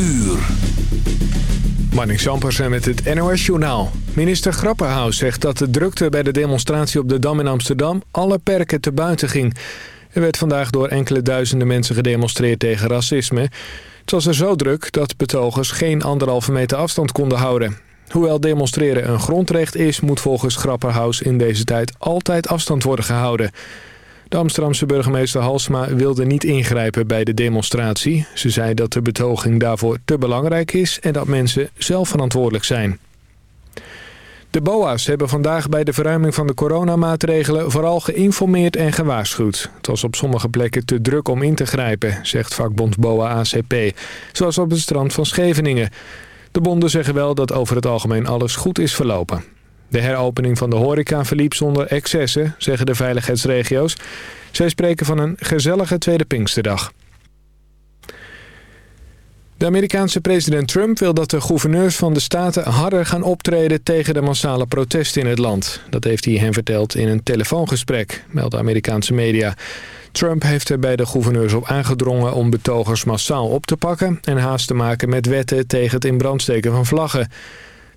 uur. Marnik Zampersen met het NOS Journaal. Minister Grapperhaus zegt dat de drukte bij de demonstratie op de Dam in Amsterdam... alle perken te buiten ging. Er werd vandaag door enkele duizenden mensen gedemonstreerd tegen racisme. Het was er zo druk dat betogers geen anderhalve meter afstand konden houden. Hoewel demonstreren een grondrecht is... moet volgens Grapperhaus in deze tijd altijd afstand worden gehouden... De Amsterdamse burgemeester Halsma wilde niet ingrijpen bij de demonstratie. Ze zei dat de betoging daarvoor te belangrijk is en dat mensen zelf verantwoordelijk zijn. De BOA's hebben vandaag bij de verruiming van de coronamaatregelen vooral geïnformeerd en gewaarschuwd. Het was op sommige plekken te druk om in te grijpen, zegt vakbond BOA-ACP, zoals op het strand van Scheveningen. De bonden zeggen wel dat over het algemeen alles goed is verlopen. De heropening van de horeca verliep zonder excessen, zeggen de veiligheidsregio's. Zij spreken van een gezellige tweede Pinksterdag. De Amerikaanse president Trump wil dat de gouverneurs van de staten harder gaan optreden tegen de massale protesten in het land. Dat heeft hij hen verteld in een telefoongesprek, melden Amerikaanse media. Trump heeft er bij de gouverneurs op aangedrongen om betogers massaal op te pakken... en haast te maken met wetten tegen het in brand steken van vlaggen.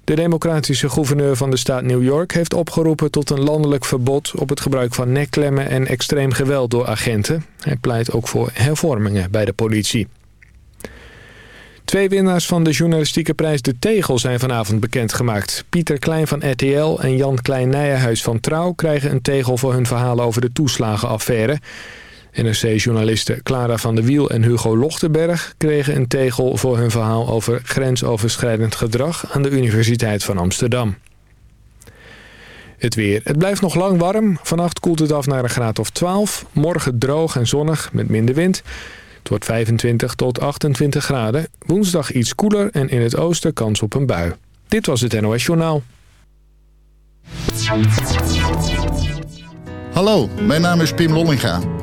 De democratische gouverneur van de staat New York heeft opgeroepen tot een landelijk verbod op het gebruik van nekklemmen en extreem geweld door agenten. Hij pleit ook voor hervormingen bij de politie. Twee winnaars van de journalistieke prijs De Tegel zijn vanavond bekendgemaakt. Pieter Klein van RTL en Jan Klein-Nijenhuis van Trouw krijgen een tegel voor hun verhalen over de toeslagenaffaire. NRC-journalisten Clara van der Wiel en Hugo Lochtenberg kregen een tegel voor hun verhaal over grensoverschrijdend gedrag aan de Universiteit van Amsterdam. Het weer. Het blijft nog lang warm. Vannacht koelt het af naar een graad of 12. Morgen droog en zonnig met minder wind. Het wordt 25 tot 28 graden. Woensdag iets koeler en in het oosten kans op een bui. Dit was het NOS Journaal. Hallo, mijn naam is Pim Lollinga.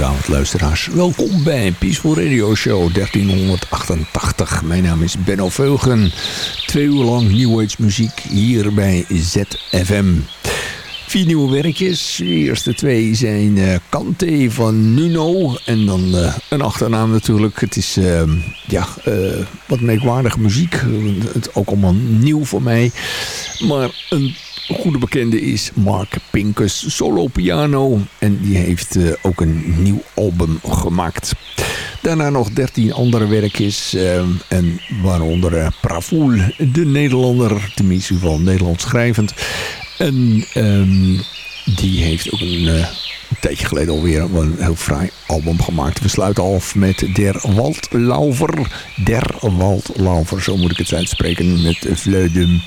Hele goede avond luisteraars. Welkom bij Peaceful Radio Show 1388. Mijn naam is Benno Veugen. Twee uur lang New Age muziek hier bij ZFM. Vier nieuwe werkjes. De eerste twee zijn uh, Kante van Nuno. En dan uh, een achternaam natuurlijk. Het is uh, ja, wat merkwaardige muziek. Het ook allemaal nieuw voor mij. Maar een goede bekende is Mark Pincus, solo piano. En die heeft uh, ook een nieuw album gemaakt. Daarna nog 13 andere werkjes. Uh, en waaronder uh, Pravoel, de Nederlander. Tenminste wel Nederlands schrijvend. En um, die heeft ook een... een tijdje geleden alweer een heel fraai album gemaakt. We sluiten af met Der Waldlauver. Der Waldlauver, zo moet ik het uitspreken. Met Vleudum.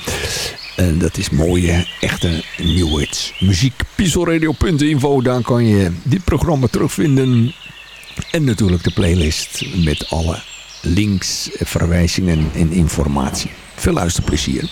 En dat is mooie, echte New Hits. Muziek, pieselradio.info. Daar kan je dit programma terugvinden. En natuurlijk de playlist met alle links, verwijzingen en informatie. Veel luisterplezier.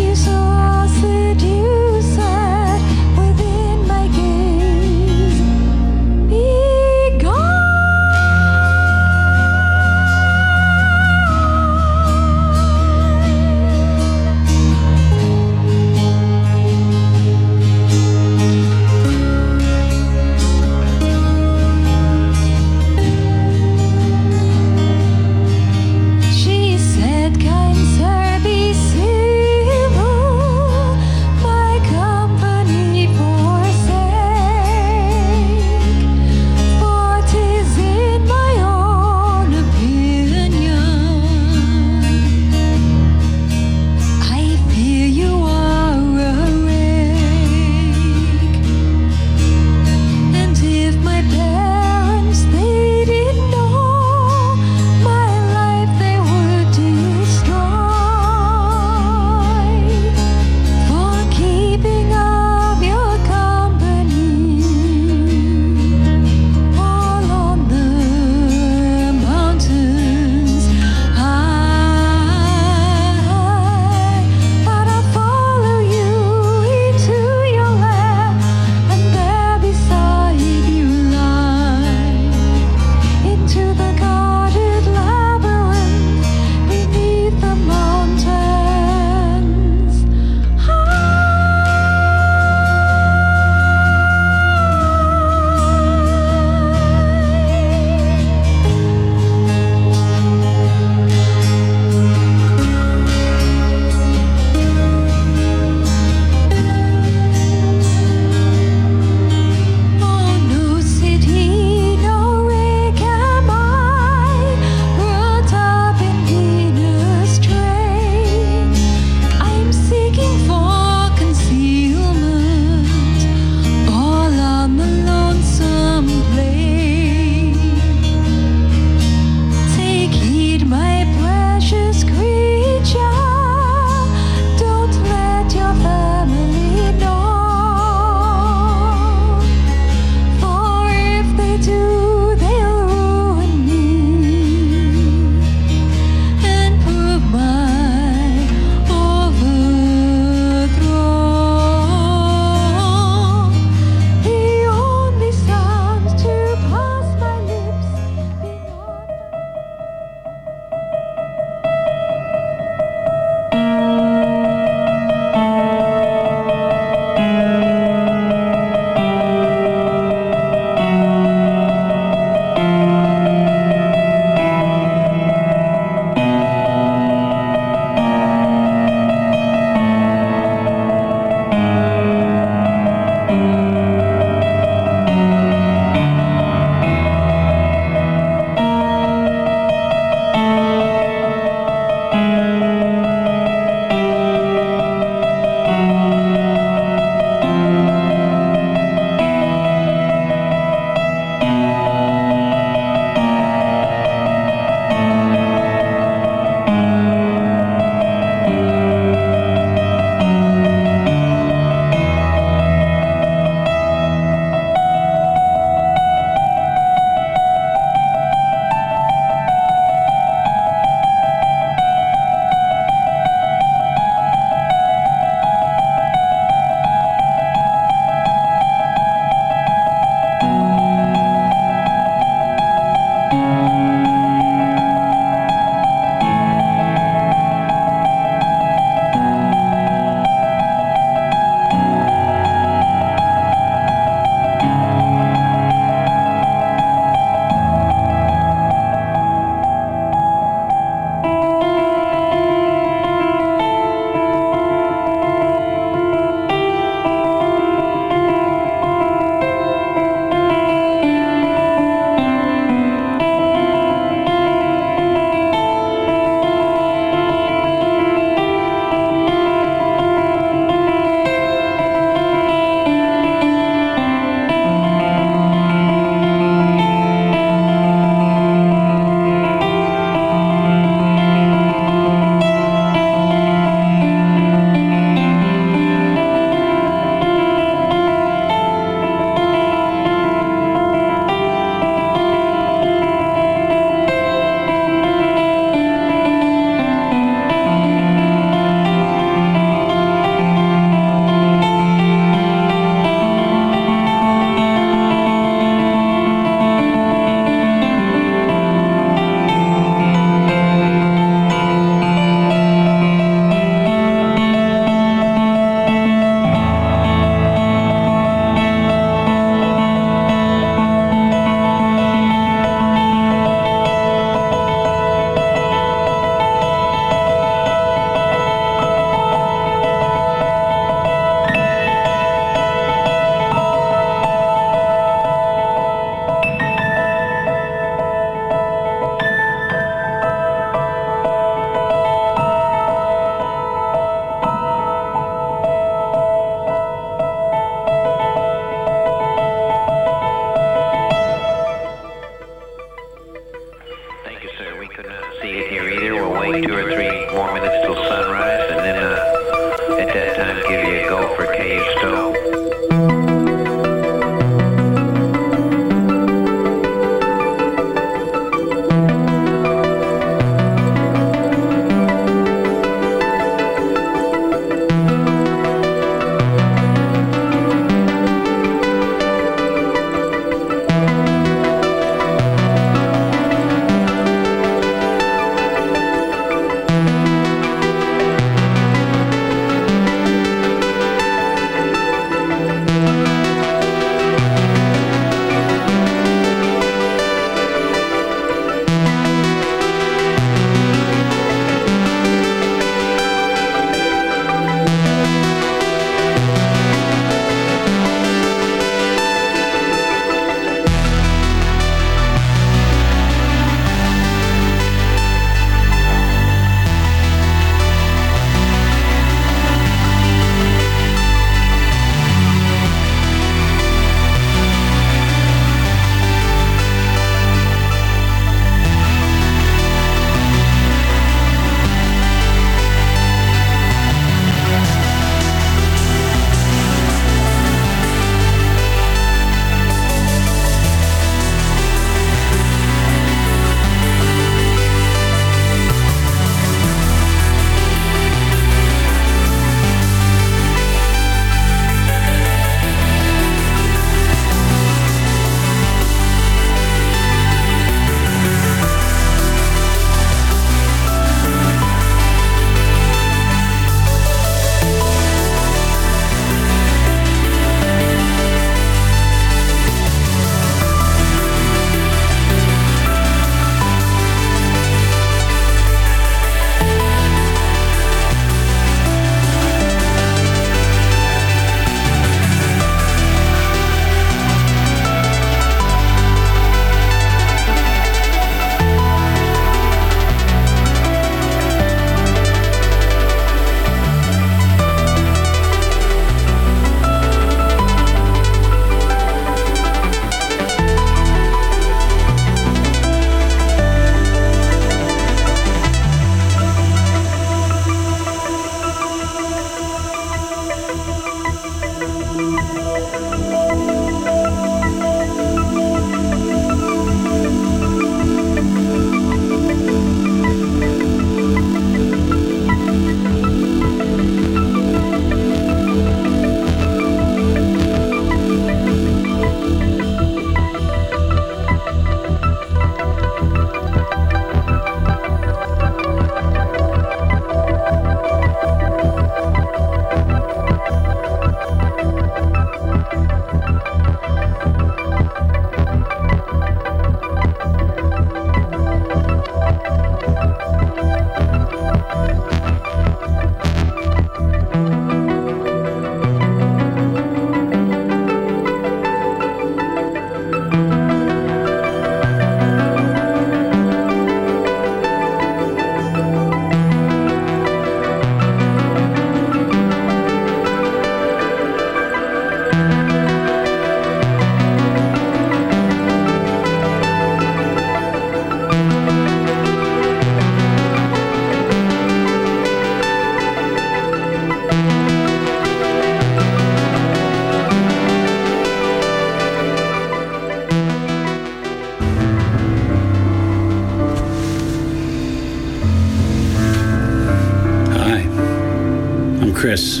Chris.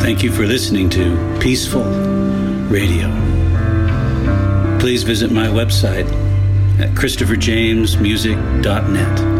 Thank you for listening to Peaceful Radio. Please visit my website at christopherjamesmusic.net.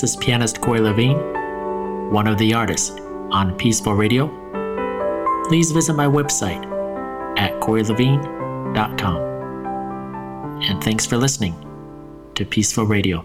this is pianist Corey Levine, one of the artists on Peaceful Radio. Please visit my website at corey.levine.com. And thanks for listening to Peaceful Radio.